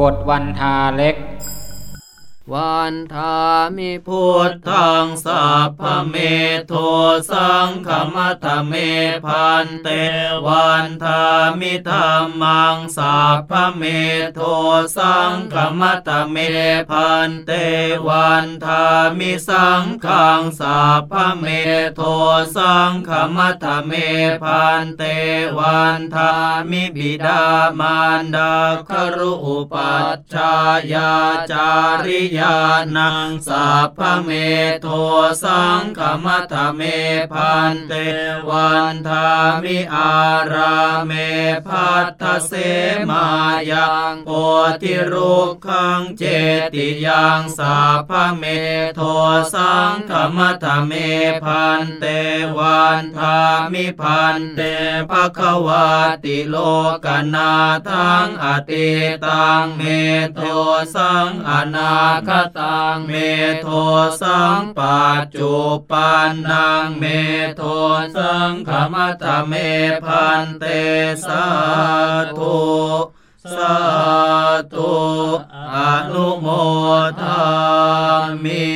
บทวันทาเล็ก วันทามิพุทธังสัพพะเมโทสัง ขะมะถะ เม ภันเตวันทามิธัมมังสัพพะเมโทสัง ขะมะถะ เม ภันเตวันทามิสังฆังสัพพะเมโทสัง ขะมะถะ เม ภันเตวันทามิบิดามารดาครุอุปัชฌายาจาริยานังสัพพะเมโทสัง ขะมะถะ เม ภันเตวันทามิอาราเมพัทธเสมายังโพธิรุกขังเจติยังสัพพะเมโทสัง ขะมะถะ เมภันเตวันทามิ ภันเตภควาติโลกนาถังอตีตังเมโทสังอนาคตังเมโทสังปัจจุปปันนังเมโทสัง ขะมะถะ เม ภันเตสาธุสาธุอนุโมทามิ